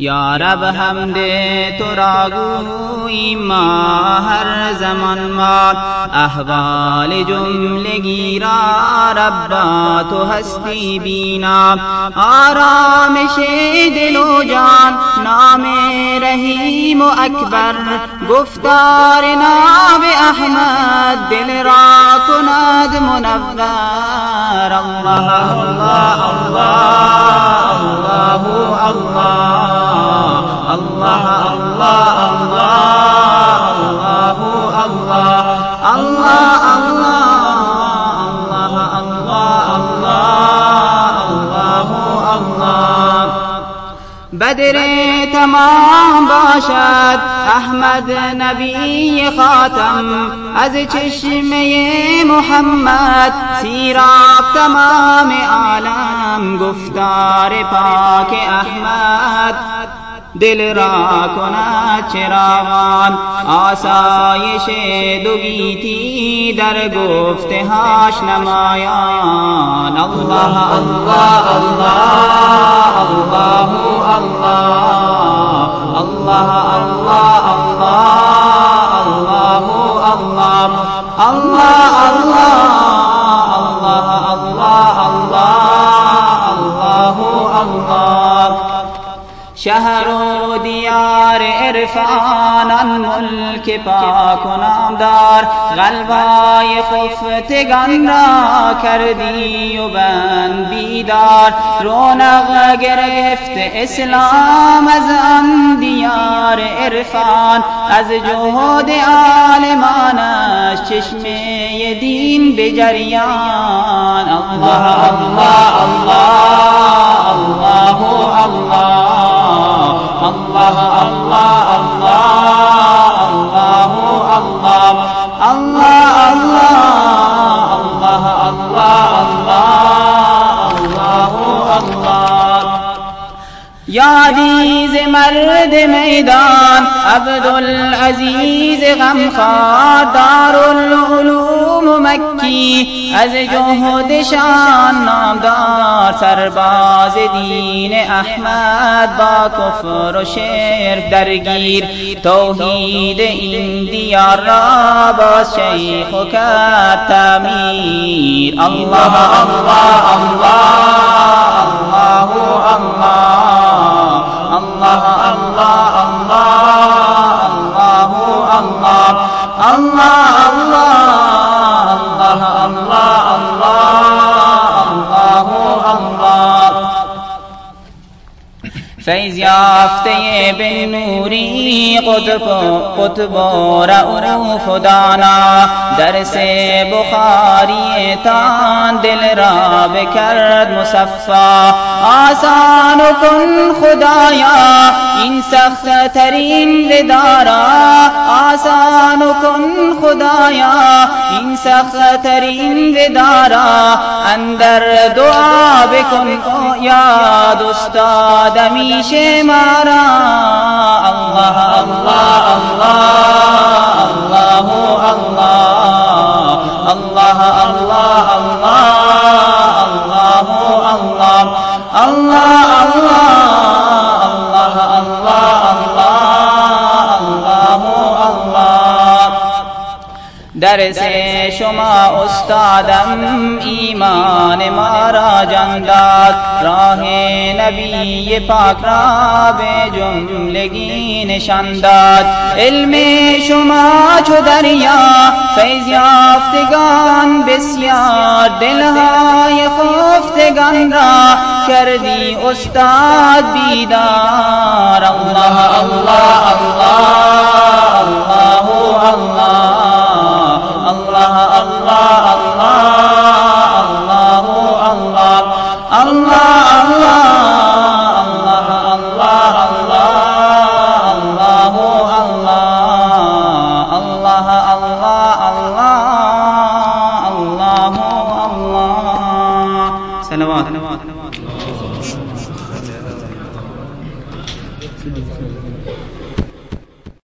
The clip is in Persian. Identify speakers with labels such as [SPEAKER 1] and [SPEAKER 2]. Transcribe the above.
[SPEAKER 1] یا رب حمد تو را گوییم ما هر زمان ما احوال جملگی را ربا تو هستی بینا آرامش دل و جان نام رحیم و اکبر گفتار ناب احمد دل را کند منور الله الله الله بدر تمام باشد. احمد نبی خاتم از چشمه محمد. سیراب تمام عالم گفتار پاک احمد. دل را کنا چراغان آسایش دوگی تھی در گفت ہاش نمایان اللہ اللہ اللہ اللہ اللہ اللہ اللہ اللہ اللہ اللہ اللہ اللہ اللہ اللہ شهر و دیار عرفانان ملک پاک و نامدار قلبای خفتگان را کردی و بند بیدار. رونق گرفت اسلام از آن دیار عرفان. از جهود عالمانش چشمه دین به جریان. الله الله الله. 아, 아, 아. یادی ز مرد میدان عبدالعزیز غمخوار دارالعلوم مکی از جهدشان نامدار سرباز دین احمد با کفر و شرک درگیر. توحید این دیار را با شیخ و کرد تعمیر الله الله الله الله الله یافته به نوری قطب قطب رعوف دانا درس بخاری تان دل را بکرد مصفا. آسان کن خدایا این سخت ترین ودارا آسان کن خدایا این سخت ترین ودارا اندر دعا بکن یاد استاد همیشه مرا پیارا اللہ اللہ اللہ اللہ اللہ اللہ اللہ اللہ اللہ اللہ در سے شما استادم ایمان مارا جنگات راہ نبی پاک راب جملگی نشانداد علم شما چو دریا فیض یافتگان بسیار دلهای خفتگان را کردی استاد بیدار اللہ اللہ اللہ اللہ, اللہ سنوات